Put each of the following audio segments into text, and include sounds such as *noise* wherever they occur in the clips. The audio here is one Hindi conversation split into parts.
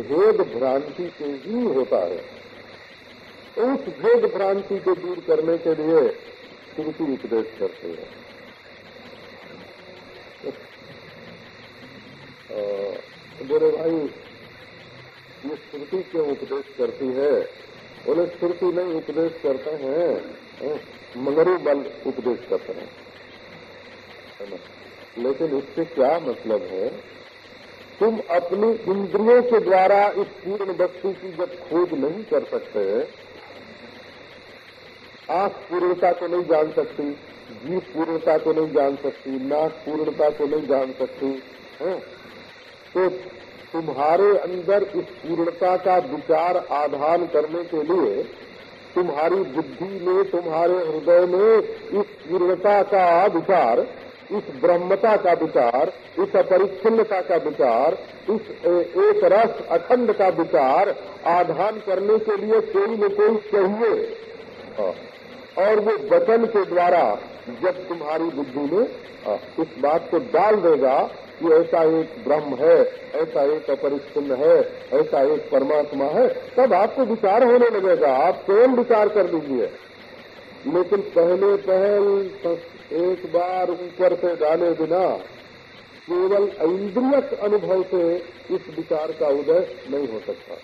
भेद भ्रांति से ही होता है। उस भेद भ्रांति को दूर करने के लिए श्रुति उपदेश करते हैं। बोले भाई ये श्रुति क्यों उपदेश करती है बोले श्रुति नहीं उपदेश करते हैं मगरू बल उपदेश करते हैं। लेकिन इससे क्या मतलब है? तुम अपनी इंद्रियों के द्वारा इस पूर्ण वस्तु की जब खोज नहीं कर सकते, आँख पूर्णता को नहीं जान सकती, जीव पूर्णता को नहीं जान सकती, नाक पूर्णता को नहीं जान सकती, है? तो तुम्हारे अंदर इस पूर्णता का विचार आधान करने के लिए तुम्हारी बुद्धि में, तुम्हारे हृदय में इस पूर्णता का विचार इस ब्रह्मता का विचार इस अपरिच्छिन्नता का विचार इस एक रस अखंड का विचार आधान करने के लिए कोई न कोई चाहिए। और वो वचन के द्वारा जब तुम्हारी बुद्धि में इस बात को डाल देगा कि ऐसा एक ब्रह्म है, ऐसा एक अपरिच्छिन्न है, ऐसा एक परमात्मा है, तब आपको विचार होने लगेगा आप स्वयं विचार कर लीजिए लेकिन पहले पहल एक बार ऊपर से डाले बिना केवल इंद्रियक अनुभव से इस विचार का उदय नहीं हो सकता।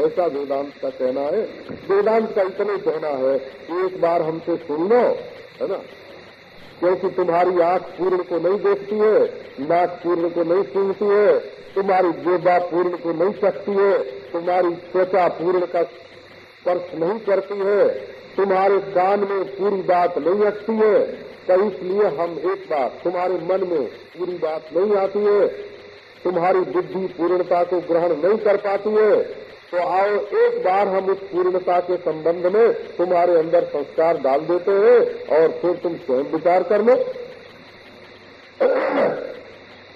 ऐसा वेदांत का कहना है। वेदांत का इतना कहना है, एक बार हमसे सुन लो, है ना? क्योंकि तुम्हारी आँख पूर्ण को नहीं देखती है, नाक पूर्ण को नहीं सुनती है, तुम्हारी जेबा पूर्ण को नहीं सकती है, तुम्हारी त्वचा पूर्ण का स्पर्श नहीं करती है। तुम्हारे कान में पूरी बात नहीं आती है। तो इसलिए हम एक बात, तुम्हारे मन में पूरी बात नहीं आती है। तुम्हारी बुद्धि पूर्णता को ग्रहण नहीं कर पाती है। तो आओ एक बार हम उस पूर्णता के संबंध में तुम्हारे अंदर संस्कार डाल देते हैं और फिर तुम स्वयं विचार कर लो।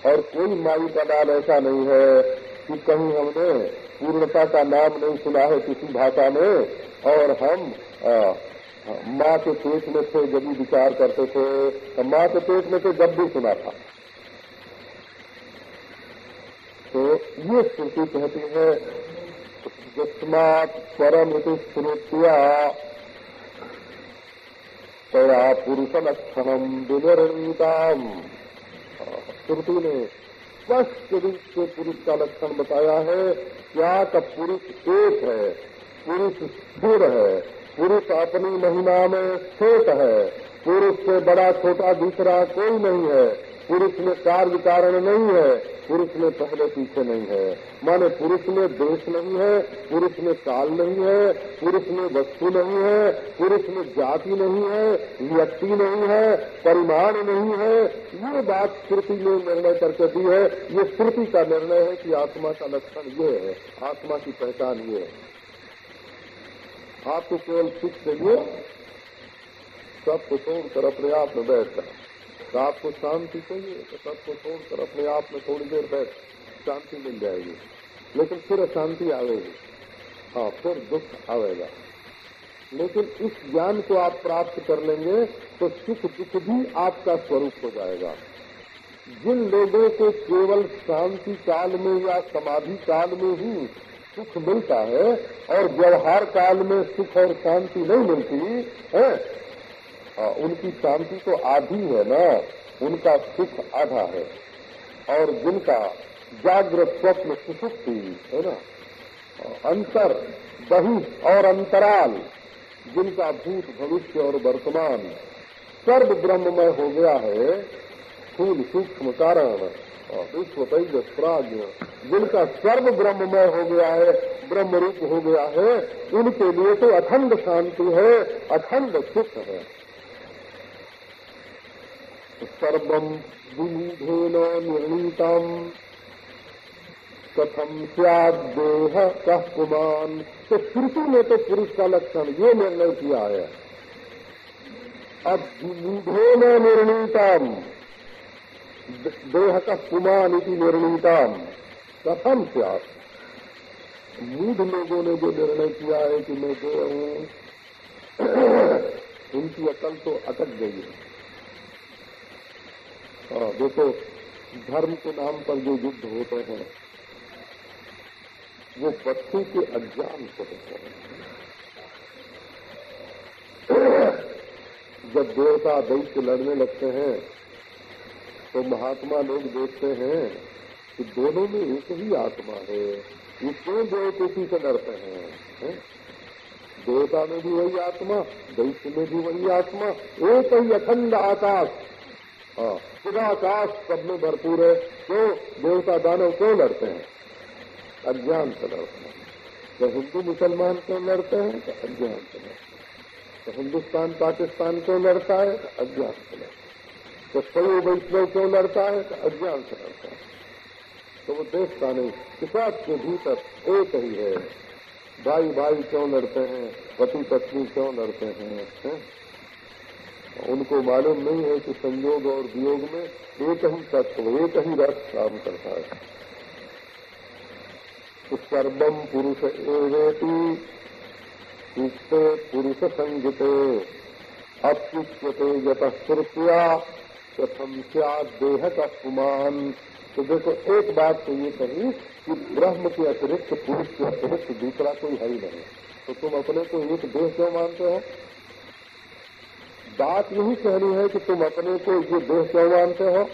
और कोई माई बदाल ऐसा नहीं है कि कहीं हमने पूर्णता का नाम नहीं सुना है किसी भाषा में, और हम माँ के पेट में थे जब भी विचार करते थे तो माँ के पेट में तो जब भी सुना था। तो ये स्थिति कहती है यस्मात् परमिति स्मृत्या तया पुरुष लक्षणम विनिर्णीताम श्रुति ने स्पष्ट रूप से पुरुष का लक्षण बताया है, क्या का पुरुष एक है, पुरुष स्थिर है, पुरुष अपनी महिमा में छोट है, पुरुष से बड़ा छोटा दूसरा कोई नहीं है, पुरुष में कार्य कारण नहीं है पुरुष में पहले पीछे नहीं है। माने पुरुष में देश नहीं है, पुरुष में काल नहीं है, पुरुष में वस्तु नहीं है, पुरुष में जाति नहीं है, व्यक्ति नहीं है, परिमाण नहीं है। ये बात श्रुति ने निर्णय करके दी है। ये श्रुति का निर्णय है कि आत्मा का लक्षण ये है, आत्मा की पहचान ये है। आपको केवल सुख चाहिए सबको छोड़कर अपने आप में बैठ जाए तो आपको शांति चाहिए तो सबको छोड़कर अपने आप में थोड़ी देर बैठ, शांति मिल जाएगी। लेकिन फिर अशांति आवेगी। हाँ फिर दुख आवेगा। लेकिन इस ज्ञान को आप प्राप्त कर लेंगे तो सुख दुख भी आपका स्वरूप हो जाएगा। जिन लोगों को केवल शांति काल में या समाधि काल में ही सुख मिलता है और व्यवहार काल में सुख और शांति नहीं मिलती, है उनकी शांति तो आधी है ना। उनका सुख आधा है। और जिनका जागृत स्वप्न सुसुप्ति है ना। अंतर, बही और अंतराल, जिनका भूत भविष्य और वर्तमान सर्व ब्रह्ममय हो गया है, स्थूल सूक्ष्म कारण विश्व तेजस प्राज्ञ जिनका सर्व ब्रह्ममय हो गया है ब्रह्म रूप हो गया है, उनके लिए तो अखंड शांति है, अखंड सुख है। सर्वम विमूढ़ेन निर्णीतम। कथम देह कह पुमान? तो श्रुति ने तो पुरुष का लक्षण ये निर्णय किया है। अब न निर्णीतम। देह का कुमान इति निर्णीतम। कथम स्यात? मूढ़ लोगों ने जो निर्णय किया है कि मैं देह हूँ, *clears throat* उनकी अकल तो अटक गई है। हाँ, देखो धर्म के नाम पर जो युद्ध होते हैं वो बच्चों के अज्ञान से होते हैं। जब देवता दैत्य लड़ने लगते हैं तो महात्मा लोग देखते हैं कि दोनों में एक ही आत्मा है। ये क्यों देवती से लड़ते हैं है? देवता में भी वही आत्मा दैत्य में भी वही आत्मा एक ही अखंड आकाश। हाँ। आकाश सब में भरपूर है। क्यों? देवता दानव क्यों लड़ते हैं? अज्ञान से लड़ते हैं। तो हिंदू मुसलमान क्यों लड़ते हैं तो अज्ञान से लड़ते तो हिंदुस्तान, पाकिस्तान क्यों लड़ता है तो अज्ञान से लड़ता तो सही वैष्णव क्यों लड़ता है तो अज्ञान से लड़ता है। तो वो देखता नहीं कि के भीतर एक ही है। भाई भाई क्यों लड़ते हैं? पति पत्नी क्यों लड़ते हैं? है? उनको मालूम नहीं है कि संयोग और वियोग में एक ही तत्व, एक ही रस काम करता है। तो सर्वम पुरुष एवेटी सूक्ते पुरुष संगीते अप्युच्यते यत श्रुतिया प्रथम देह का पुमान। तो देखो, एक बात तो ये कही कि ब्रह्म के अतिरिक्त पुरुष के अतिरिक्त दूसरा कोई है ही नहीं। तो तुम अपने को एक देह क्यों मानते हो? बात यही कहनी है कि तुम अपने को ये देह क्यों मानते हो?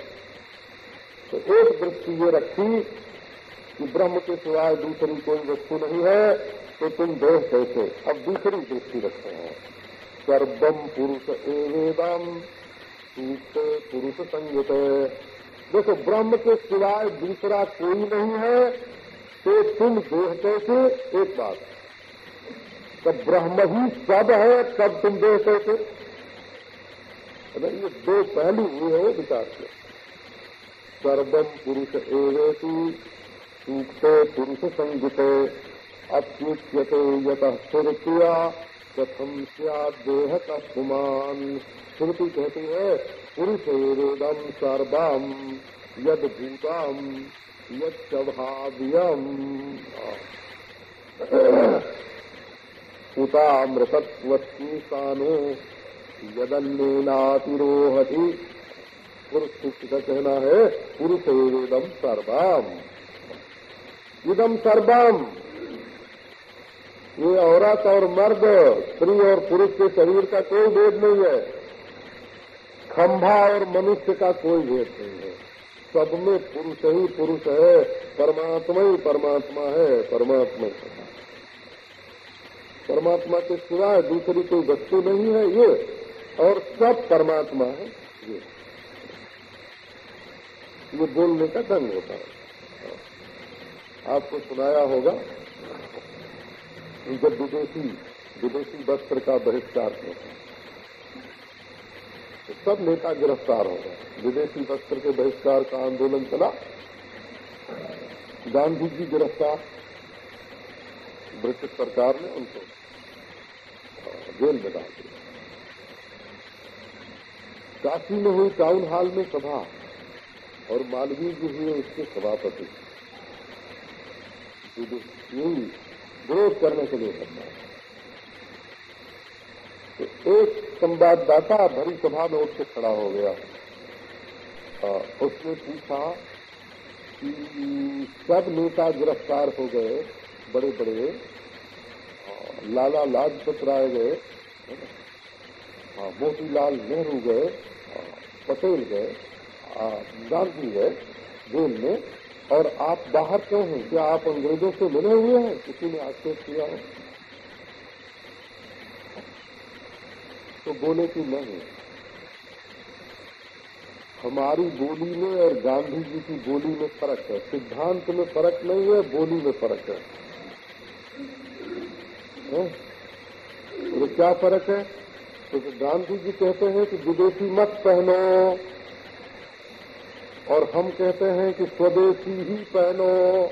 तो एक दृष्टि ये रखी कि ब्रह्म के सिवाय दूसरी कोई वस्तु नहीं है तो तुम देह कैसे? अब दूसरी दृष्टि रखते हैं। सर्वम पुरुष एवेदम सूत्र पुरुष संगत देखो, ब्रह्म के सिवाय दूसरा कोई नहीं है तो तुम देह कैसे? एक बात। तब ब्रह्म ही सब है, तब तुम देह कैसे? ये दो पहलू हुए हो विचार के सर्वम पुरुष एवेतु, सूक्त पुरुष संगीत अत्युच्यते यत श्रुतिया कथम का पुमान। श्रुति कहती है, पुरुष वेदम सर्वम यद भूतम यद स्वभाव्यम *clears throat* उतामृतत्वस्मीसानो यदन्नातिरोहति पुरुष का कहना है पुरुष वेदम सर्वम। इदम सर्वम। ये औरत और मर्द, स्त्री और पुरुष के शरीर का कोई भेद नहीं है। खंभा और मनुष्य का कोई भेद नहीं है। सब में पुरुष ही पुरुष है, परमात्मा ही परमात्मा है, परमात्मा परमात्मा। के सिवाय दूसरी कोई वस्तु नहीं है ये। और सब परमात्मा है। ये। ये बोलने का ढंग होता है। आपको सुनाया होगा जब विदेशी विदेशी वस्त्र का बहिष्कार किया तो सब नेता गिरफ़्तार हो गए। विदेशी वस्त्र के बहिष्कार का आंदोलन चला। गांधी जी गिरफ़्तार। ब्रिटिश सरकार ने उनको जेल में डाल दिया। काशी में हुई टाउन हॉल में सभा और मालवीय जी हुए उसके सभापति। विरोध करने के लिए करता है तो एक संवाददाता भरी सभा में उठ के खड़ा हो गया। आ, उसने पूछा कि सब नेता गिरफ़्तार हो गए बड़े बड़े लाला लाजपत राय गए मोतीलाल नेहरू गए पटेल गए गांधी गए जेल में। और आप बाहर क्यों हैं? क्या आप अंग्रेज़ों से मिले हुए हैं? किसी ने आक्षेप किया है। तो बोले कि नहीं हमारी बोली में और गांधी जी की बोली में फ़र्क है। सिद्धांत में फ़र्क नहीं है बोली में फ़र्क है, है? तो क्या फ़र्क है? तो गांधी जी कहते हैं कि विदेशी मत पहनो। और हम कहते हैं कि स्वदेशी ही पहनो।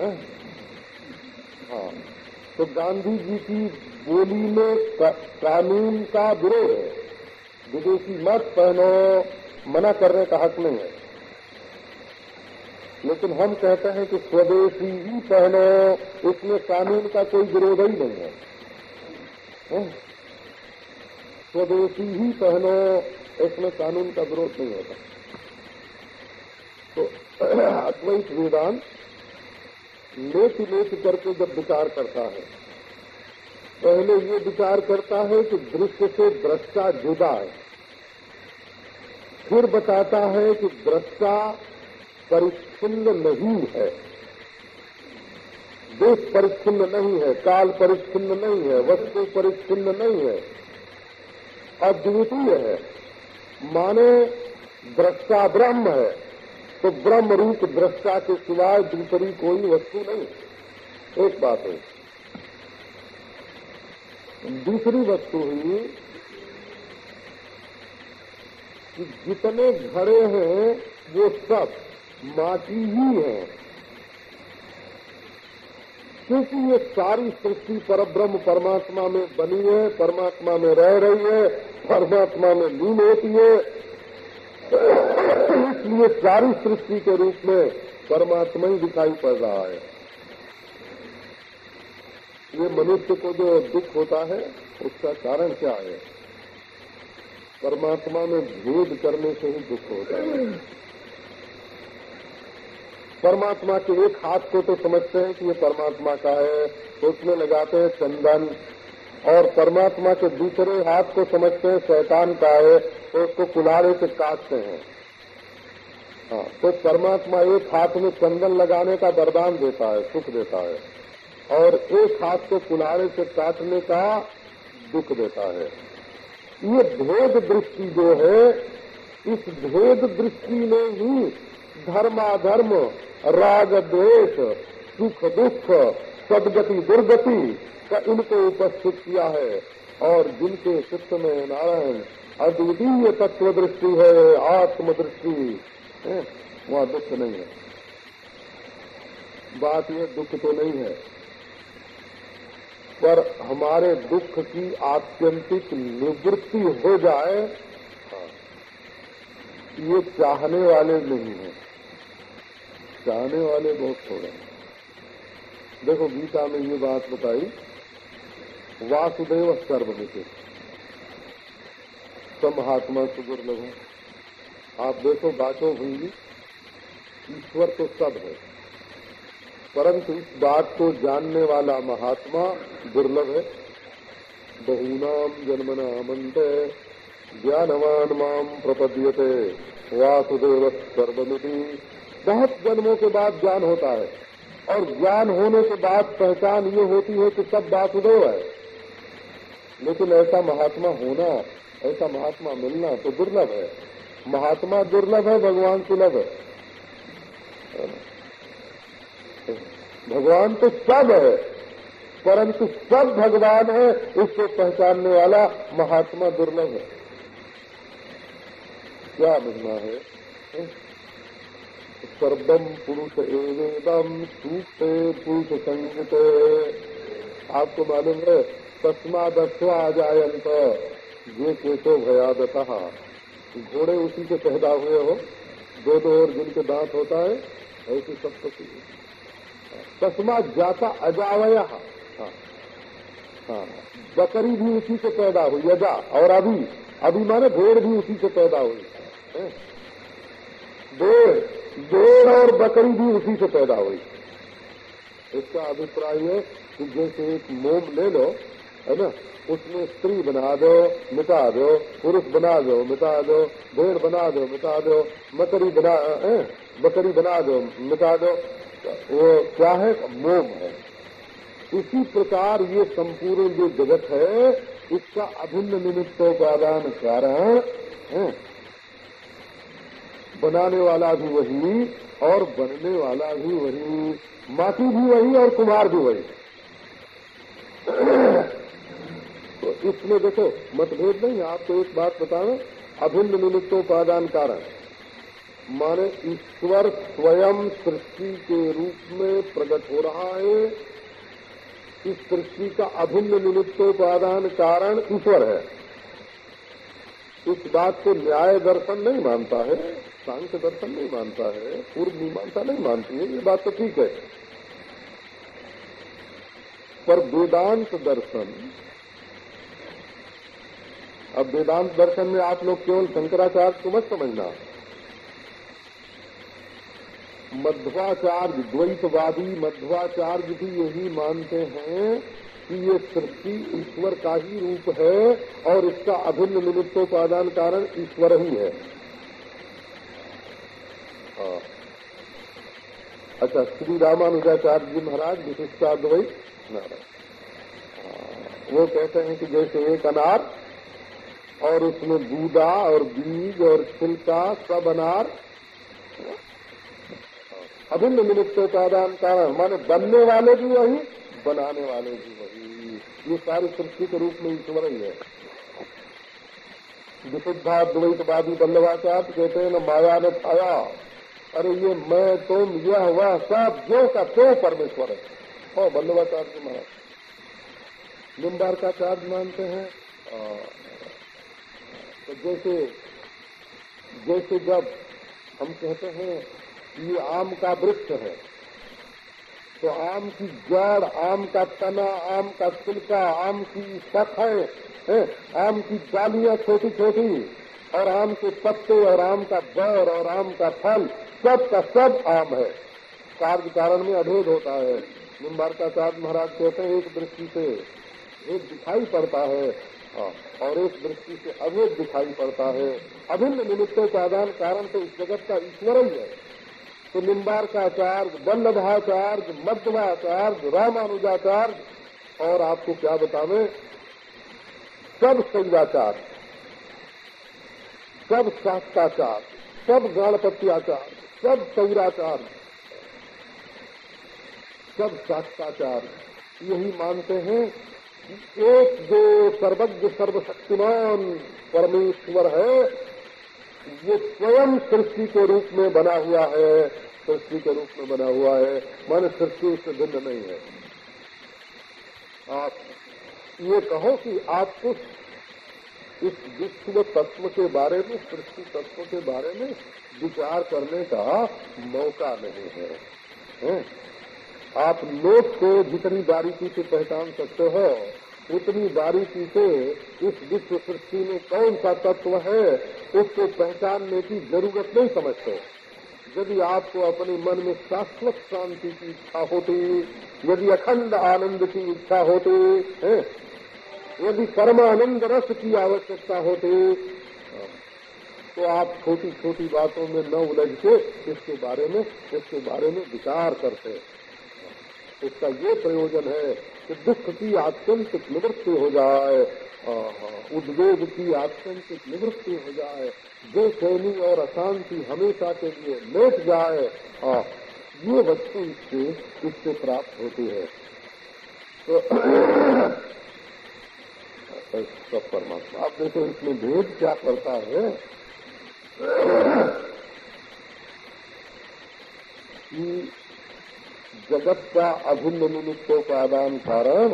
हाँ? तो गांधी जी की बोली में कानून का विरोध है। विदेशी मत पहनो, मना करने का हक नहीं है। लेकिन हम कहते हैं कि स्वदेशी ही पहनो, इसमें कानून का कोई विरोध ही नहीं है? स्वदेशी ही पहनो इसमें कानून का विरोध नहीं होता। तो *clears throat* अद्वैत वेदांत लेट लेट करके जब विचार करता है, पहले ये विचार करता है कि दृश्य से दृष्टा जुदा है। फिर बताता है कि दृष्टा परिच्छिन्न नहीं है। देश परिच्छिन्न नहीं है, काल परिच्छिन्न नहीं है, वस्तु परिच्छिन्न नहीं है। अद्वितीय है। माने दृष्टा ब्रह्म है। तो ब्रह्म रूप दृष्टा के सिवाय दूसरी कोई वस्तु नहीं। एक बात है। दूसरी वस्तु हुई कि जितने घड़े हैं, वो सब माटी ही है। क्योंकि ये सारी सृष्टि पर ब्रह्म परमात्मा में बनी है, परमात्मा में रह रही है, परमात्मा में लीन होती है। इसलिए सारी सृष्टि के रूप में परमात्मा ही दिखाई पड़ रहा है। ये मनुष्य को जो दुख होता है, उसका कारण क्या है? परमात्मा में भेद करने से ही दुख होता है। परमात्मा के एक हाथ को तो समझते हैं कि ये परमात्मा का है, उसमें लगाते हैं चंदन। और परमात्मा के दूसरे हाथ को समझते हैं शैतान का है तो उसको कुलारे से काटते हैं। हाँ तो परमात्मा एक हाथ में चंदन लगाने का वरदान देता है, सुख देता है। और एक हाथ को कुलारे से काटने का दुख देता है। ये भेद दृष्टि जो है, इस भेद दृष्टि में ही धर्माधर्म, राग द्वेष, सुख दुख, सदगति दुर्गति का इनको उपस्थित किया है। और जिनके चित्त में नारायण अद्वितीय तत्व दृष्टि है, आत्मदृष्टि वहाँ दुख नहीं है। बात ये दुख तो नहीं है, पर हमारे दुख की आत्यंतिक निवृत्ति हो जाए ये चाहने वाले नहीं है। चाहने वाले बहुत थोड़े हैं। देखो, गीता में ये बात बताई, वासुदेव सर्वमित महात्मा सुदुर्लभ आप देखो, बातों भूँगी ईश्वर तो सब है। परंतु इस बात को जानने वाला महात्मा दुर्लभ है। बहूनाम जन्मना मंत ज्ञानवान माम प्रपद्यते। वासुदेव सर्वमिति बहुत जन्मों के बाद ज्ञान होता है। और ज्ञान होने के बाद पहचान ये होती है कि सब वासुदेव है। लेकिन ऐसा महात्मा होना, ऐसा महात्मा मिलना तो दुर्लभ है। महात्मा दुर्लभ है, भगवान सुलभ है। भगवान तो सब है, परंतु सब भगवान है उसको पहचानने वाला महात्मा दुर्लभ है। क्या मिलना है सर्वम पुरुष एवेदम सूखे पुरुष संगत आपको मालूम है तस्मादस्वा जायंत ये केतो भयादता। घोड़े उसी से पैदा हुए हो। दो दो और जिनके दांत होता है, ऐसी सब कुछ। तस्मा जाता अजावया। हाँ बकरी भी उसी से पैदा हुई, अजा, और अभी अभी माने भेड़ भी उसी से पैदा हुई। भेड़ भेड़ और बकरी भी उसी से पैदा हुई। इसका अभिप्राय है कि जैसे एक मोम ले लो है ना उसमें स्त्री बना दो मिटा दो पुरुष बना दो मिटा दो भेड़ बना दो मिटा दो बकरी बना ए, बकरी बना दो मिटा दो। वो क्या है? मोम है। इसी प्रकार ये संपूर्ण जो जगत है इसका अभिन्न निमित्तों निमित्तोपादान कारण बनाने वाला भी वही और बनने वाला भी वही। माटी भी वही और कुमार भी वही। तो इसमें देखो, मतभेद नहीं आपको एक बात बताना अभिन्न निमित्तोपादान कारण। माने ईश्वर स्वयं सृष्टि के रूप में प्रकट हो रहा है। इस सृष्टि का अभिन्न निमित्तोपादान कारण ईश्वर है। इस बात को न्याय दर्शन नहीं मानता है। सांख्य दर्शन नहीं मानता है, पूर्व मीमांसा नहीं मानती है, ये बात तो ठीक है। पर वेदांत दर्शन, अब वेदांत दर्शन में आप लोग केवल शंकराचार्य को मत समझना। मध्वाचार्य, द्वैतवादी मध्वाचार्य भी यही मानते हैं कि ये सृष्टि ईश्वर का ही रूप है और इसका अभिन्न निमित्तोपादान कारण ईश्वर ही है। हाँ। अच्छा श्री रामानुजाचार्य जी महाराज विशिष्टाद्वैत नारायण हाँ। वो कहते हैं कि जैसे एक अनार और उसमें बूदा और बीज और छिलका, सब अनार अभिन्न निमित्तोपादान कारण, माने बनने वाले भी वही, बनाने वाले भी वही ये सारी सृष्टि के रूप में ईश्वर ही है विशुद्धाद्वैतवादी बल्लभाचार्य कहते हैं, न माया ने छाया अरे ये मैं, तुम, यह, वह सब जो का तो परमेश्वर है। और बल्लभाचार्य महाराज निम्बार का चार्ज मानते हैं तो जैसे जैसे जब हम कहते हैं ये आम का वृक्ष है तो आम की जड़, आम का तना, आम का छिलका आम की शाखाएँ आम की डालियाँ छोटी छोटी और आम के पत्ते, और आम का बर, और आम का फल सब का सब आम है। कार्य कारण में अभेद होता है। निम्बारकाचार्य महाराज कहते हैं एक दृष्टि से एक दिखाई पड़ता है। हाँ, और एक दृष्टि से अभेद दिखाई पड़ता है। अभिन्न निमित्तों आदान कारण तो इस जगत का ईश्वर ही है। तो निम्बारकाचार्य वल्लभाचार्य मध्यमाचार्य रामानुजाचार्य और आपको क्या बतावे? सब शैवाचार्य सब शास्त्राचार्य सब गणपत्याचार्य। सब सौराचार्य सब शास्त्राचार्य यही मानते हैं कि एक जो सर्वज्ञ, सर्वशक्तिमान परमेश्वर है, वो स्वयं सृष्टि के रूप में बना हुआ है। सृष्टि के रूप में बना हुआ है। मन सृष्टि उससे भिन्न नहीं है। आप ये कहो कि आपको इस विश्व तत्व के बारे में सृष्टि तत्व के बारे में विचार करने का मौका नहीं है, है? आप नोट को जितनी बारीकी से पहचान सकते हो उतनी बारीकी से इस विश्व सृष्टि में कौन सा तत्व है उसको पहचानने की ज़रूरत नहीं समझते। यदि आपको अपने मन में शाश्वत शांति की इच्छा होती यदि अखंड आनंद की इच्छा होती है? यदि परमानंद रस की आवश्यकता होती तो आप छोटी छोटी बातों में न उलझ के इसके बारे में, इसके बारे में विचार करते इसका ये प्रयोजन है कि दुख की आत्यंतिक निवृत्ति हो जाए उद्वेग की आत्यंतिक निवृत्ति हो जाए, बेचैनी और अशांति हमेशा के लिए लेट जाए ये वस्तु इससे इससे प्राप्त होती है। तो सब परमात्मा। आप देखो इसमें भेद क्या करता है? कि जगत का अभिन्न निमित्तों का आदान कारण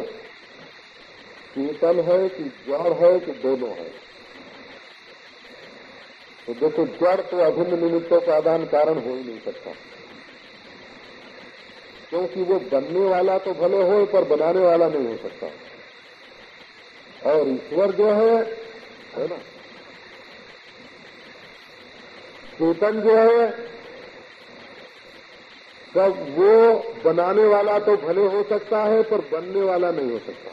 चेतन है कि जड़ है कि दोनों है? तो देखो, जड़ तो अभिन्न निमित्तों का आदान कारण हो ही नहीं सकता। क्योंकि वो बनने वाला तो भले हो, पर बनाने वाला नहीं हो सकता। और ईश्वर जो है है ना? चेतन जो है तब वो बनाने वाला तो भले हो सकता है, पर बनने वाला नहीं हो सकता।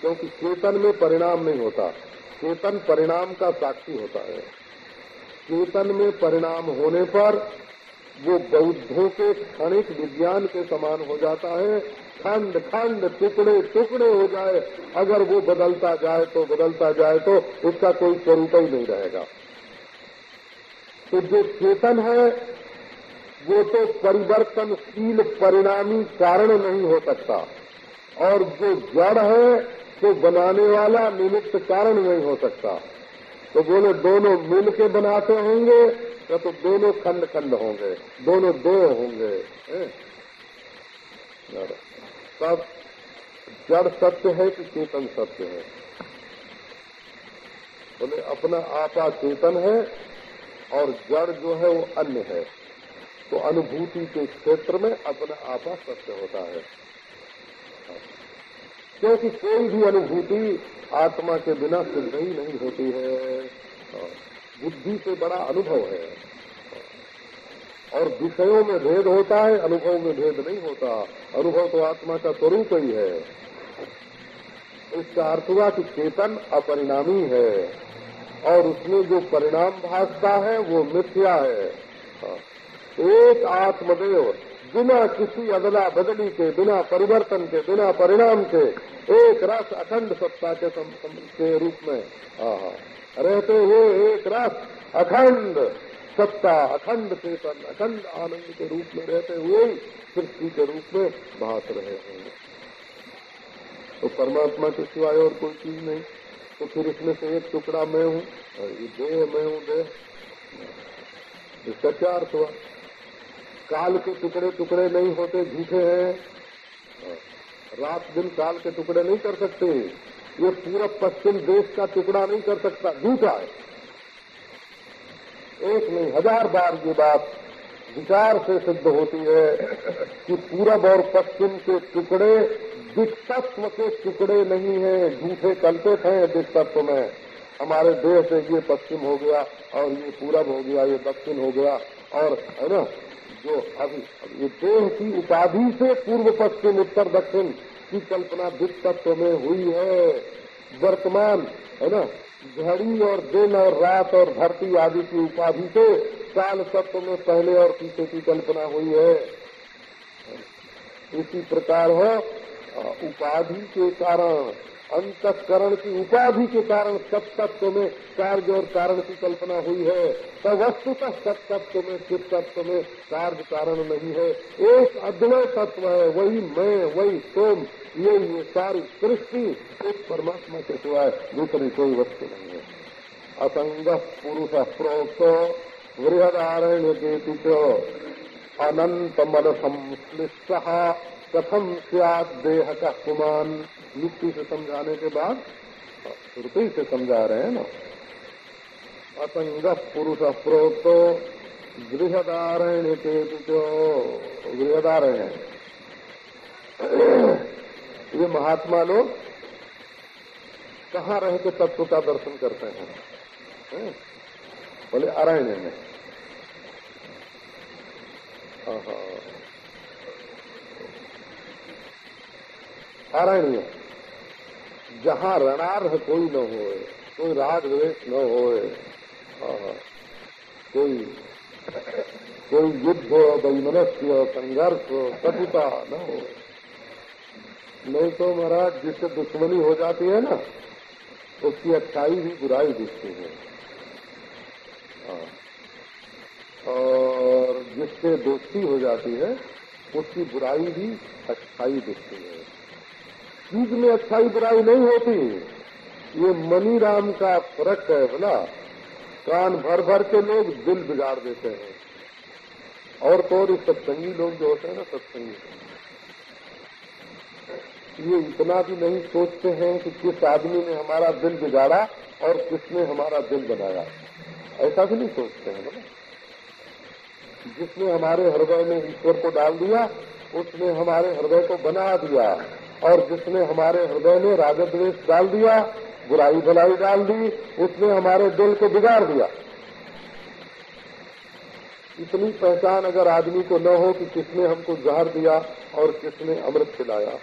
क्योंकि चेतन में परिणाम नहीं होता। चेतन परिणाम का साक्षी होता है। चेतन में परिणाम होने पर वो बौद्धों के क्षणिक विज्ञान के समान हो जाता है। खंड खंड टुकड़े टुकड़े हो जाए। अगर वो बदलता जाए तो बदलता जाए तो उसका कोई स्वरूप ही नहीं रहेगा। तो जो चेतन है, वो तो परिवर्तनशील परिणामी कारण नहीं हो सकता। और जो जड़ है तो बनाने वाला निमित्त कारण नहीं हो सकता। तो बोले, दोनों मिल के बनाते होंगे, या तो दोनों खंड खंड होंगे, दोनों दो होंगे तब जड़ सत्य है कि चेतन सत्य है? बोले, अपना आपा चेतन है और जड़ जो है वो अन्य है। तो अनुभूति के क्षेत्र में अपना आपा सत्य होता है। क्योंकि कोई भी अनुभूति आत्मा के बिना सिद्ध ही नहीं होती है। बुद्धि से बड़ा अनुभव है। और विषयों में भेद होता है अनुभव में भेद नहीं होता अनुभव तो आत्मा का स्वरूप ही है इसका अर्थ हुआ कि चेतन अपरिणामी है और उसमें जो परिणाम भागता है वो मिथ्या है। एक आत्मदेव बिना किसी अदला बदली के बिना परिवर्तन के बिना परिणाम के एक रस अखंड सत्ता के, के रूप में। रहते हुए एक रस अखंड सत्ता अखंड चेतन अखंड आनंद के रूप में रहते हुए सृष्टि के रूप में भाग रहे हैं। तो परमात्मा के सिवाय और कोई चीज़ नहीं। तो फिर इसमें से एक टुकड़ा मैं हूँ ये देह मैं हूँ, देह। इसका क्या अर्थ हुआ? काल के टुकड़े टुकड़े नहीं होते, झूठे हैं। रात दिन काल के टुकड़े नहीं कर सकते। ये पूरा पश्चिम देश का टुकड़ा नहीं कर सकता, झूठा है। एक नहीं, हज़ार बार ये बात विचार से सिद्ध होती है कि पूरब और पश्चिम के टुकड़े दिक्तत्व के टुकड़े नहीं है, झूठे कल्पित हैं दिक्तत्व में। हमारे देश से ये पश्चिम हो गया और ये पूरब हो गया, ये दक्षिण हो गया और, है ना, जो अभी, ये देह की उपाधि से पूर्व पश्चिम, उत्तर दक्षिण की कल्पना दिक्तत्व में हुई है। वर्तमान, है ना घड़ी और दिन और रात और धरती आदि की उपाधि से काल तत्व में पहले और पीछे की कल्पना हुई है। इसी प्रकार है उपाधि के कारण अंतकरण की उपाधि के कारण सत्तत्व में कार्य और कारण की कल्पना हुई है। तो वस्तुतः सत्तत्व में चित तत्व में कार्य कारण नहीं है। एक अद्वय तत्व है, वही मैं, वही तुम ये ये सारी सृष्टि। एक परमात्मा के सिवाय दूसरी कोई वस्तु नहीं है। असंग पुरुष प्रोक्त वृहदारण्य के अनंत मन संश्लिष्ट कथम सियाद देह का कुमान युक्ति से समझाने के बाद, श्रुति से समझा रहे हैं ना। असंग पुरुष प्रोतो गृहदारण्य के जो गृहदारण्य। ये महात्मा लोग कहाँ रह के तत्व का दर्शन करते हैं? बोले अरण्य में। अरण्य जहाँ रणार्ह कोई न हो कोई राग द्वेष न हो कोई कोई युद्ध वैमनस्य संघर्ष हो कटुता न हो नहीं तो महाराज, जिससे दुश्मनी हो जाती है ना, उसकी अच्छाई भी बुराई दिखती है। और जिससे दोस्ती हो जाती है, उसकी बुराई भी अच्छाई दिखती है। चीज़ में अच्छाई बुराई नहीं होती। ये मनी राम का फ़र्क है बोला कान भर भर के लोग दिल बिगाड़ देते हैं। और तो और सत्संगी लोग जो होते हैं ना, सत्संगी ये इतना भी नहीं सोचते हैं कि किस आदमी ने हमारा दिल बिगाड़ा और किसने हमारा दिल बनाया। ऐसा भी नहीं सोचते हैं बोला जिसने हमारे हृदय में ईश्वर को डाल दिया, उसने हमारे हृदय को बना दिया। और जिसने हमारे हृदय में राजद्वेश डाल दिया, बुराई भलाई डाल दी, उसने हमारे दिल को बिगाड़ दिया। इतनी पहचान अगर आदमी को न हो कि किसने हमको जहर दिया और किसने अमृत खिलाया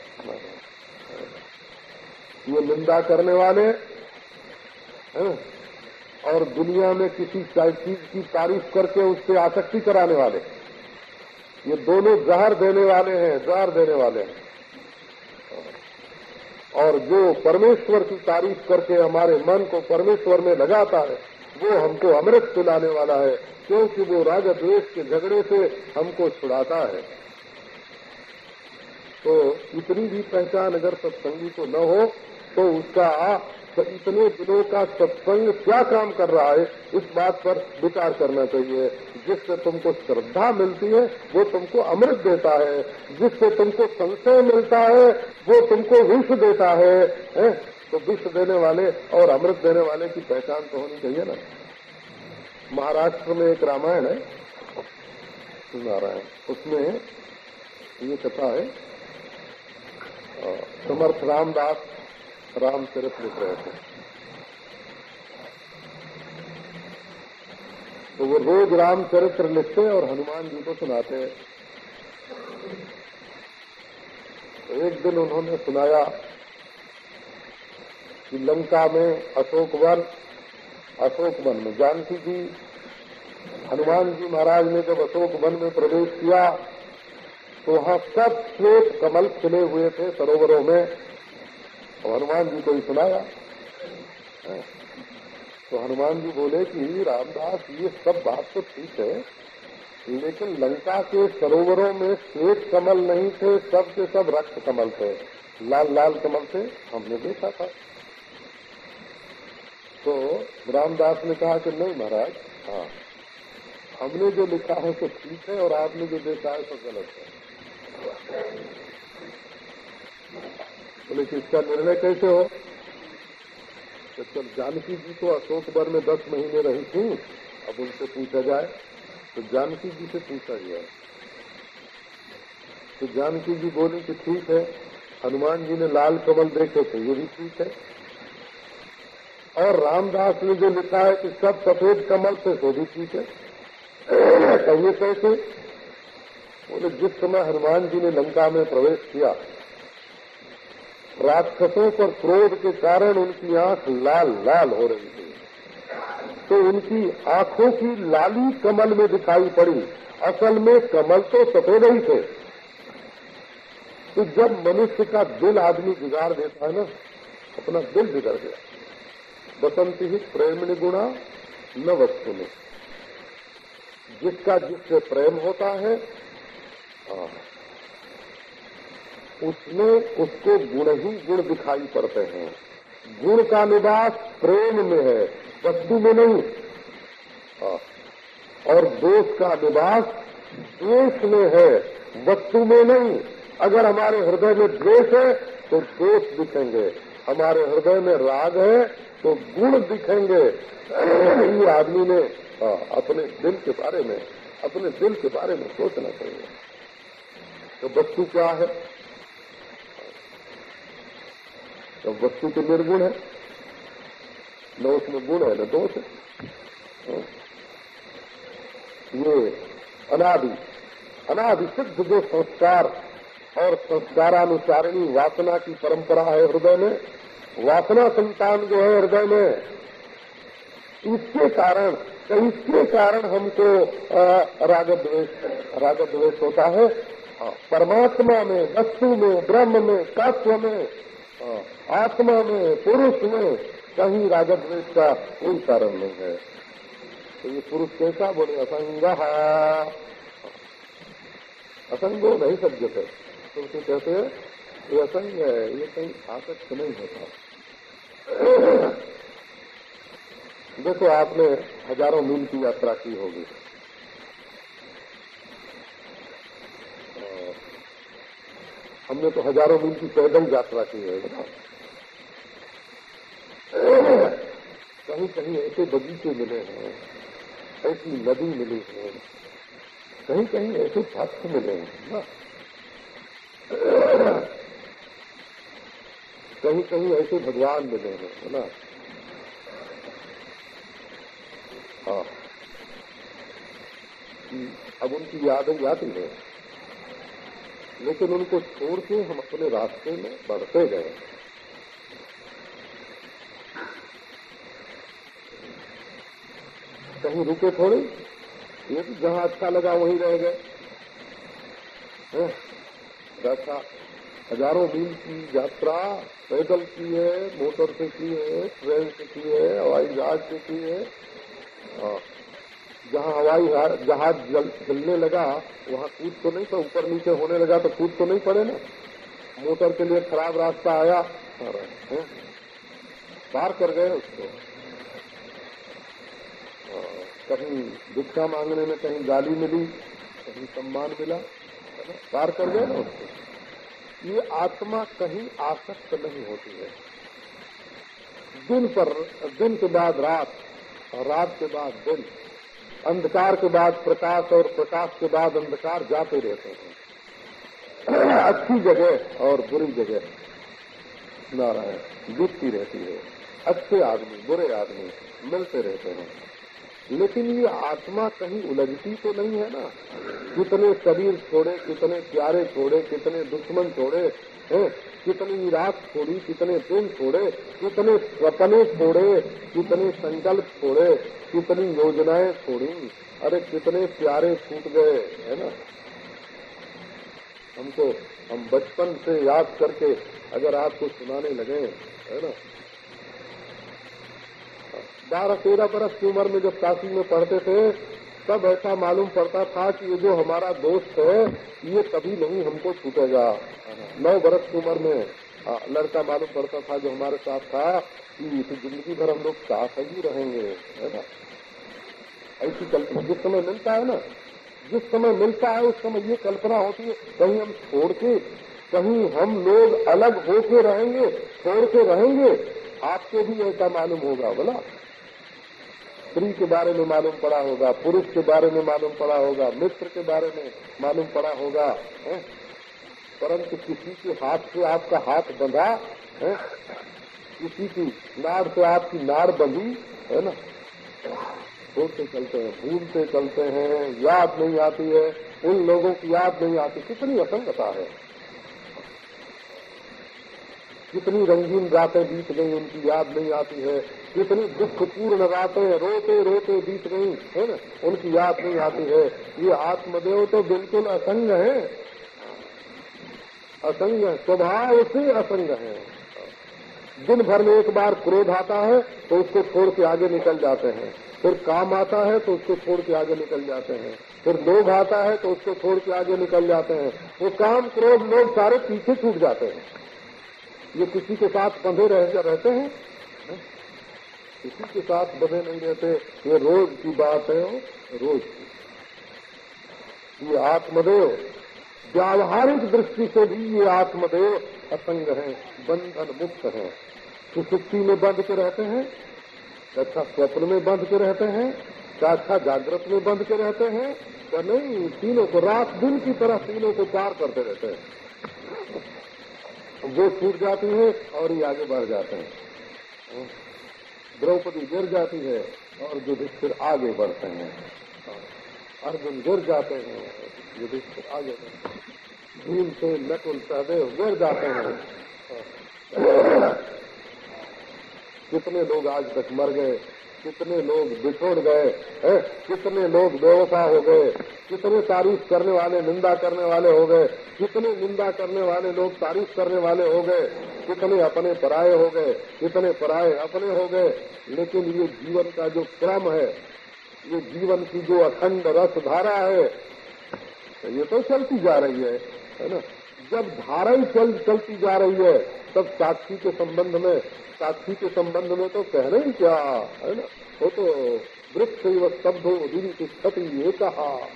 ये निंदा करने वाले, हैं, और दुनिया में किसी चीज़ की तारीफ़ करके उससे आसक्ति कराने वाले। ये दोनों जहर देने वाले हैं, जहर देने वाले हैं। और जो परमेश्वर की तारीफ़ करके हमारे मन को परमेश्वर में लगाता है, वो हमको अमृत पिलाने वाला है, क्योंकि वो राज द्वेश के झगड़े से हमको छुड़ाता है। तो इतनी भी पहचान अगर सत्संगी को न हो तो उसका इतने दिनों का सत्संग क्या काम कर रहा है इस बात पर विचार करना चाहिए। जिससे तुमको श्रद्धा मिलती है वो तुमको अमृत देता है। जिससे तुमको संशय मिलता है वो तुमको विष देता है, है? तो विष देने वाले और अमृत देने वाले की पहचान तो होनी चाहिए ना। महाराष्ट्र में एक रामायण है नारायण। उसमें ये कथा है समर्थ रामदास रामचरित लिख रहे थे तो वो रोज रामचरित्र लिखते और हनुमान जी को सुनाते तो एक दिन उन्होंने सुनाया कि लंका में अशोक वन अशोक वन में जानकी जी, हनुमान जी महाराज ने जब अशोक वन में प्रवेश किया तो वहाँ सब श्वेत कमल खिले हुए थे सरोवरों में। और हनुमान जी को ही सुनाया। तो हनुमान जी बोले कि रामदास, ये सब बात तो ठीक है, लेकिन लंका के सरोवरों में श्वेत कमल नहीं थे, सब के सब रक्त कमल थे, लाल लाल कमल थे, हमने देखा था। तो रामदास ने कहा कि नहीं महाराज हाँ हमने जो लिखा है तो ठीक है, और आपने जो देखा है तो गलत है। बोले कि इसका निर्णय कैसे हो? तो जब जानकी जी तो अशोक वर में दस महीने रही थी, अब उनसे पूछा जाए तो जानकी जी से पूछा गया। तो जानकी जी बोली कि ठीक है, हनुमान जी ने लाल कमल देखे थे ये भी ठीक है। और रामदास ने जो लिखा है कि सब सफ़ेद कमल से तो भी ठीक है। कहिए कैसे? बोले, जिस समय हनुमान जी ने लंका में प्रवेश किया राक्षसों पर क्रोध के कारण उनकी आँख लाल लाल हो रही थी। तो उनकी आँखों की लाली कमल में दिखाई पड़ी। असल में कमल तो सफ़ेद ही थे। तो जब मनुष्य का दिल आदमी बिगाड़ देता है ना, अपना दिल बिगड़ गया। बसंती ही प्रेम गुणा न वस्तु में। जिसका जिससे प्रेम होता है। उसमें उसको गुण ही गुण दिखाई पड़ते हैं। गुण का निवास प्रेम में है, वस्तु में नहीं। और दोष का निवास द्वेष में है, वस्तु में नहीं। अगर हमारे हृदय में द्वेष है तो दोष दिखेंगे। हमारे हृदय में राग है तो गुण दिखेंगे। ये आदमी ने अपने दिल के बारे में, अपने दिल के बारे में सोचना चाहिए। तो वस्तु क्या है? तो वस्तु तो निर्गुण है। न उसमें गुण है, न दोष है। ये अनादि अनादि सिद्ध जो संस्कार और संस्कारानुसारिणी वासना की परंपरा है हृदय में, वासना संतान जो है हृदय में, इसके कारण इसके कारण हमको राग द्वेष होता है। परमात्मा में, वस्तु में, ब्रह्म में, तत्व में आत्मा में, पुरुष में कहीं द्वेष का कोई कारण नहीं है। तो ये पुरुष कैसा बोले? असंग। असंगो नहीं सज्जते। तो उसे कहते हैं, ये असंग है, ये कहीं आसक्त नहीं होता। देखो, आपने हज़ारों मील की यात्रा की होगी। हमने तो हज़ारों मील की पैदल यात्रा की है कहीं कहीं ऐसे बगीचे मिले हैं, ऐसी नदी मिली है, कहीं कहीं ऐसे भक्त मिले हैं ना? कहीं कहीं ऐसे भगवान मिले हैं, है ना? हाँ। अब उनकी यादें जाती है। लेकिन उनको छोड़ के हम अपने रास्ते में बढ़ते गए। कहीं रुके थोड़े, ये जहाँ अच्छा लगा वहीं रह गए। ऐसा हज़ारों मील की यात्रा, पैदल की है, मोटर से की है, ट्रेन से की है, हवाई जहाज़ से की है। हाँ। जहाँ हवाई जहाज़ जलने लगा, वहाँ कूद तो नहीं था, ऊपर नीचे होने लगा तो कूद तो नहीं पड़े ना। मोटर के लिए खराब रास्ता आया। पार कर गए उसको। कहीं भिक्षा मांगने में कहीं गाली मिली, कहीं सम्मान मिला पार कर गए ना उसको। ये आत्मा कहीं आसक्त नहीं होती है। दिन पर, दिन के बाद रात, और रात के बाद दिन। अंधकार के बाद प्रकाश और प्रकाश के बाद अंधकार जाते रहते हैं। *clears throat* अच्छी जगह और बुरी जगह। नारायण, जीतती रहती है। अच्छे आदमी, बुरे आदमी मिलते रहते हैं। लेकिन ये आत्मा कहीं उलझती तो नहीं है ना। कितने शरीर छोड़े, कितने प्यारे छोड़े, कितने दुश्मन छोड़े, हैं? कितनी निराश छोड़ी कितने दिन छोड़े कितने सपने छोड़े कितने संकल्प छोड़े कितनी योजनाएँ छोड़ी, अरे कितने प्यारे छूट गए, है ना? हमको, हम बचपन से याद करके अगर आपको सुनाने लगे, है ना? बारह, तेरह बरस की उम्र में जब काशी में पढ़ते थे तब ऐसा मालूम पड़ता था कि ये जो हमारा दोस्त है, ये कभी नहीं हमको छूटेगा। नौ बरस की उम्र में लड़का मालूम पड़ता था जो हमारे साथ था कि तो ज़िंदगी भर हम लोग साथ ही रहेंगे, है ना? ऐसी कल्पना जिस समय मिलता है ना, जिस समय मिलता है, उस समय ये कल्पना होती है, कहीं हम छोड़ के, कहीं हम लोग अलग होके रहेंगे, छोड़ के रहेंगे, आपको भी ऐसा मालूम होगा, बोला। स्त्री के बारे में मालूम पड़ा होगा, पुरुष के बारे में मालूम पड़ा होगा, मित्र के बारे में मालूम पड़ा होगा? परंतु किसी के हाथ से आपका हाथ बंधा, है? किसी की नाड़ से आपकी नाड़ बंधी, है ना? छोड़ते चलते हैं, भूलते चलते हैं, याद नहीं आती है, उन लोगों की याद नहीं आती, कितनी असंगता है। कितनी रंगीन रातें बीत गई, उनकी याद नहीं आती है। कितनी दुखपूर्ण रातें रोते रोते बीत गई, है ना? उनकी याद नहीं आती है। ये आत्मदेव तो बिल्कुल असंग है। असंग, स्वभाव से असंग है। दिन भर में एक बार क्रोध आता है तो उसको छोड़ के आगे निकल जाते हैं। फिर काम आता है तो उसको छोड़ के आगे निकल जाते हैं। फिर लोभ आता है तो उसको छोड़ के आगे निकल जाते हैं। वो काम, क्रोध लोग सारे पीछे छूट जाते हैं। ये किसी के साथ बंधे रह, रहते हैं? किसी के साथ बंधे नहीं रहते। ये रोज की बात है रोज की। ये आत्मदेव व्यावहारिक दृष्टि से भी ये आत्मदेव असंग है बंधन मुक्त है। सुसुप्ति में बंध के रहते हैं अच्छा स्वप्न में बंध के रहते हैं अच्छा जागृत में बंध के रहते हैं क्या नहीं तीनों को रात दिन की तरह तीनों को पार करते रहते हैं। वो छूट जाती है और ये आगे बढ़ जाते हैं। द्रौपदी गिर जाती है और युधिष्ठिर आगे बढ़ते हैं। अर्जुन गिर जाते हैं, युधिष्ठिर आगे बढ़ते हैं। भीम से नकुल सहदेव गिर जाते हैं। कितने लोग आज तक मर गए? कितने लोग बिछोड़ गए, हैं? कितने लोग बेवफा हो गए, कितने तारीफ़ करने वाले, निंदा करने वाले हो गए, कितने निंदा करने वाले लोग तारीफ़ करने वाले हो गए, कितने अपने पराये हो गए, कितने पराये अपने हो गए, लेकिन ये जीवन का जो क्रम है, ये जीवन की जो अखंड रस धारा है, ये तो चलती जा रही है है ना? जब धारा ही चल, चलती जा रही है, तब साक्षी के संबंध में साक्षी के संबंध में तो कह रहे क्या, है ना? वो तो वृक्ष व स्तब्ध दिन की क्षति ये कहा।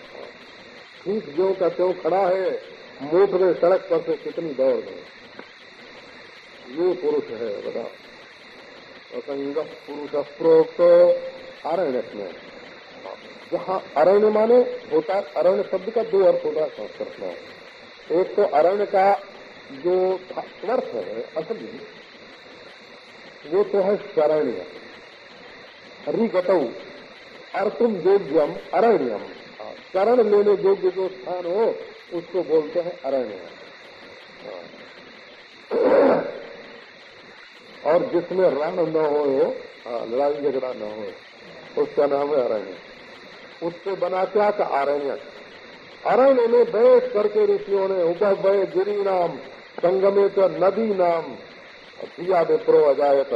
ठीक जो का त्यों खड़ा है मोट में सड़क पर से कितनी दौड़ गए ये पुरुष है, बता। असंग पुरुष प्रोक्त अरण्य में। जहाँ अरण्य माने, होता है अरण्य शब्द का दो अर्थ होता है संस्कृत में। एक तो अरण्य का जो अर्थ है, असली वो तो है शरण्य रिगत अर्थम योग्यम, अरण्यम। शरण लेने योग्य जो स्थान हो, उसको बोलते हैं अरण्य और जिसमें रण न हो, लड़ाई झगड़ा न हो, उसका नाम है अरण्य। उससे बना क्या का अरण्य में बैठ करके ऋषियों ने उपभय गिरी नाम संगमे तो नदी नाम दिया विप्रो अजायत।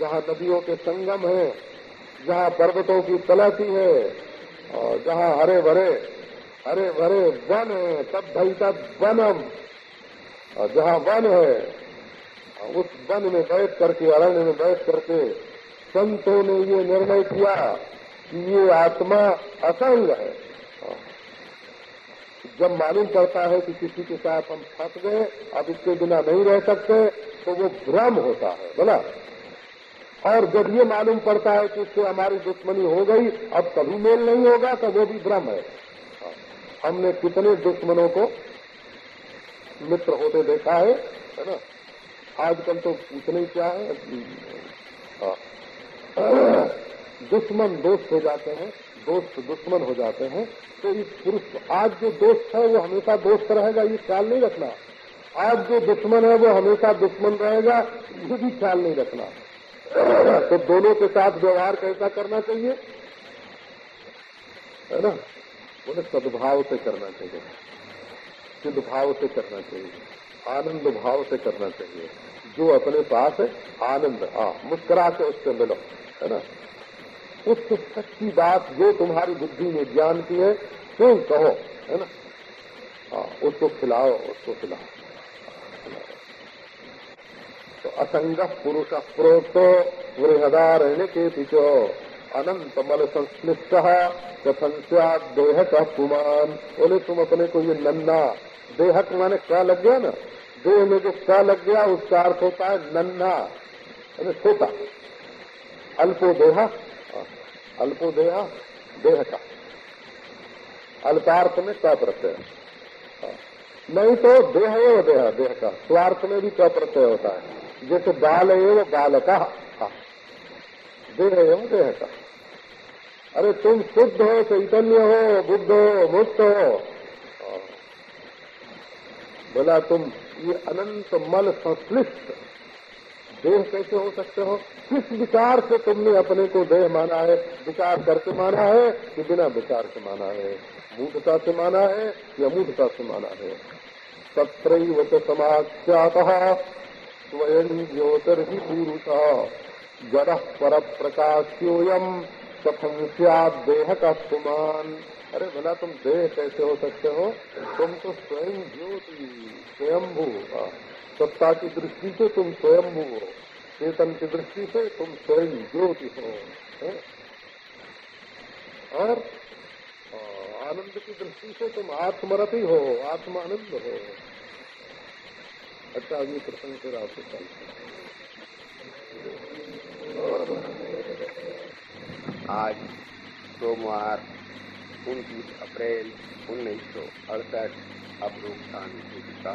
जहाँ नदियों के संगम है, जहाँ पर्वतों की तलाशी है, और जहाँ हरे भरे हरे भरे वन है, तब भई तब वनम। और जहाँ वन है उस वन में बैठ करके, अरण्य में बैठ करके, संतों ने ये निर्णय किया कि ये आत्मा असंग है। जब मालूम पड़ता है कि किसी के साथ हम फंस गए, अब इसके बिना नहीं रह सकते तो वो भ्रम होता है, बोला। और जब ये मालूम पड़ता है कि इससे हमारी दुश्मनी हो गई, अब कभी मेल नहीं होगा तो वो भी भ्रम है। हमने कितने दुश्मनों को मित्र होते देखा है है ना? आजकल तो पूछने क्या है। *clears throat* दुश्मन दोस्त हो जाते हैं। दोस्त दुश्मन हो जाते हैं तो इस पुरुष आज जो दोस्त है, वो हमेशा दोस्त रहेगा, ये ख्याल नहीं रखना। आज जो दुश्मन है, वो हमेशा दुश्मन रहेगा ये भी ख्याल नहीं रखना। तो दोनों के साथ व्यवहार कैसा करना चाहिए? है ना? बोले सद्भाव से करना चाहिए। सिद्ध भाव से करना चाहिए। आनंद भाव से करना चाहिए। जो अपने पास है, आनंद हाँ मुस्कुरा के उससे मिलो, है ना? उस सच्ची बात जो तुम्हारी बुद्धि में ज्ञान की है क्यों कहो, है ना? हाँ उसको खिलाओ उसको खिलाओ। तो असंग पुरुष प्रोक्त वृहदारण्य के पिछो अनंत मल संस्लिष्ट कथन देह का पुमान। बोले, तुम अपने को ये नन्ना, देहक माने क्या लग गया ना? देह में जो क्या लग गया उसका अर्थ होता है नन्ना। छोटा अल्पो देहा अल्पो देहा का अल्पार्थ में क्या प्रत्यय नहीं तो देह एव देह देह का स्वार्थ में भी क्या प्रत्यय होता है। जैसे बाल एवं बाल का देह एवं देह का अरे तुम शुद्ध हो, चैतन्य हो, बुद्ध हो, मुक्त हो। बोला, तुम ये अनंत मल संश्लिष्ट। देह कैसे हो सकते हो? किस विचार से तुमने अपने को देह माना है? विचार करके माना है कि बिना विचार से माना है? मूढ़ता से माना है या मूढ़ता से माना है? तत्रैव समाख्यात स्वयं ज्योतिर्हि पुरुष। जड़ पर प्रकाश्योयम कथम देह का सुमान अरे भला, तुम देह कैसे हो सकते हो? तुम तो स्वयं ज्योति स्वयं स्वयंभू। सत्ता की दृष्टि से तुम स्वयं हो। चेतन की दृष्टि से तुम स्वयं ज्योति हो। और आनंद की दृष्टि से तुम आत्मरति हो, आत्मानंद हो। अच्छा अगली प्रसंग फिर आपसे चलते आज सोमवार, उनतीस अप्रैल उन्नीस सौ अड़सठ अब अवरोधान का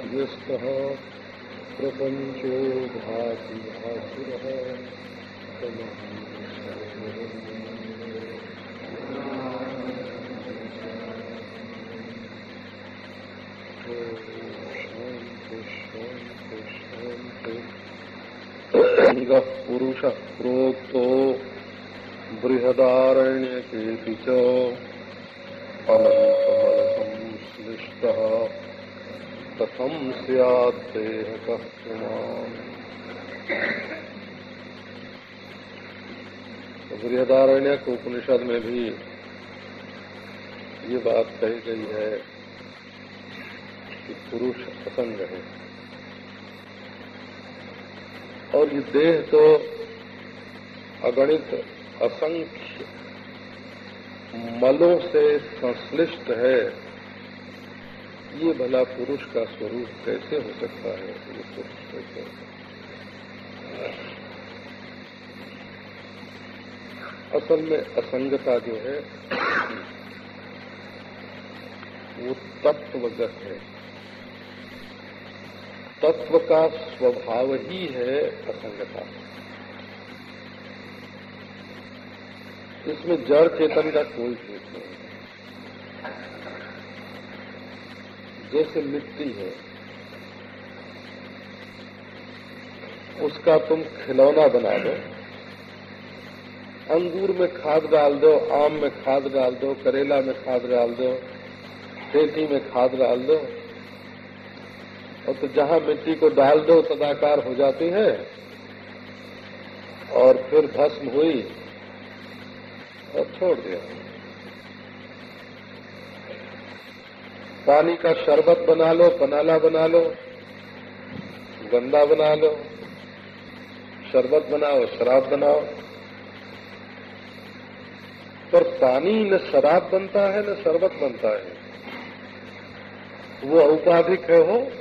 प्रभाद्यस्तः प्रपञ्चो भाति भासुरः पुरुष प्रोक्तो अनन्तमलसंश्लिष्टः कथम सियादेह तो बृहदारण्य उपनिषद में भी ये बात कही गई है कि पुरुष असंग है। और ये देह तो अगणित असंख्य मलों से संश्लिष्ट है। ये भला पुरुष का स्वरूप कैसे हो सकता है? ये पुरुष कैसे असल में असंगता जो है, वो तत्वगत है। तत्व का स्वभाव ही है असंगता। इसमें जड़ चेतन का कोई भेद नहीं जैसे मिट्टी है, उसका तुम खिलौना बना दो। अंगूर में खाद डाल दो, आम में खाद डाल दो, करेला में खाद डाल दो, खेती में खाद डाल दो। और तो जहाँ मिट्टी को डाल दो तदाकार हो जाती है। और फिर भस्म हुई और छोड़ दिया। पानी का शरबत बना लो पनाला बना लो, गंदा बना लो, शरबत बनाओ, शराब बनाओ। पर पानी न शराब बनता है, न शरबत बनता है। वो औपाधिक है हो